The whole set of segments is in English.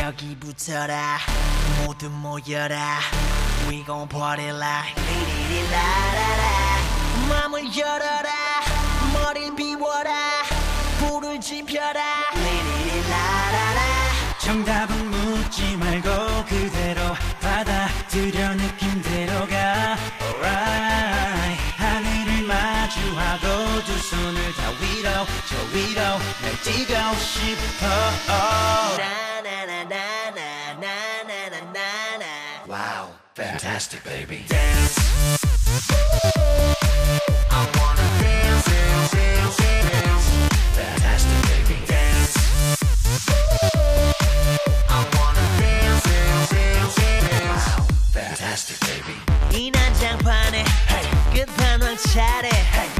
여기 부터라 모두 모여라 We gon' party like 리리리라라라 마음을 열어라 머리를 비워라 불을 지펴라 리리리라라라 정답은 Wow, fantastic baby Dance I wanna Fantastic baby Dance I wanna Wow, fantastic baby 끝판왕 차례 hey.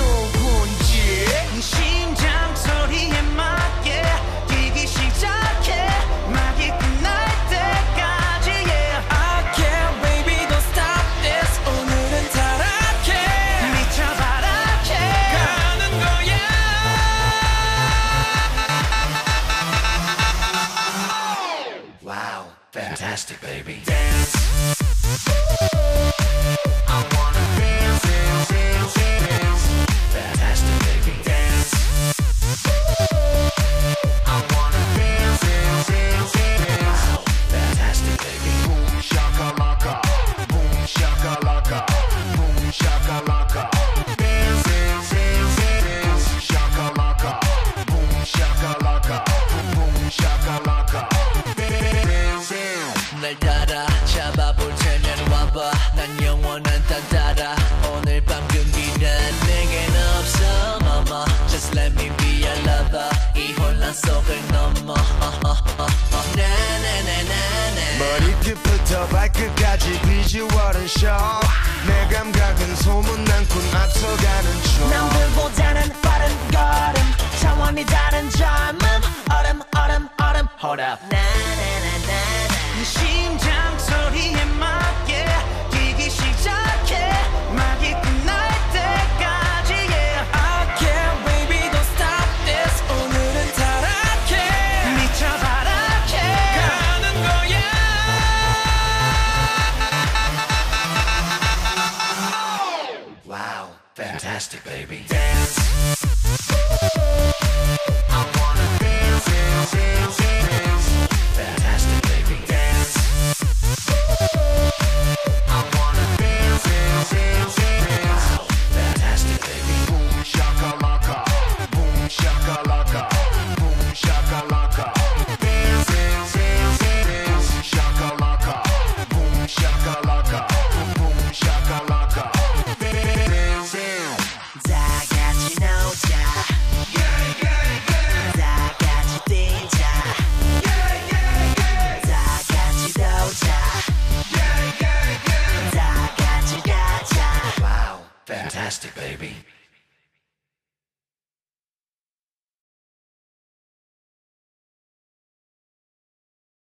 Wow, fantastic, baby. Dance. 반석을 넘어 네네네네네 네, 네, 네, 머리끝부터 발끝까지 비주얼은 쇼내 감각은 소문난 꿈 앞서가는 baby. Dance.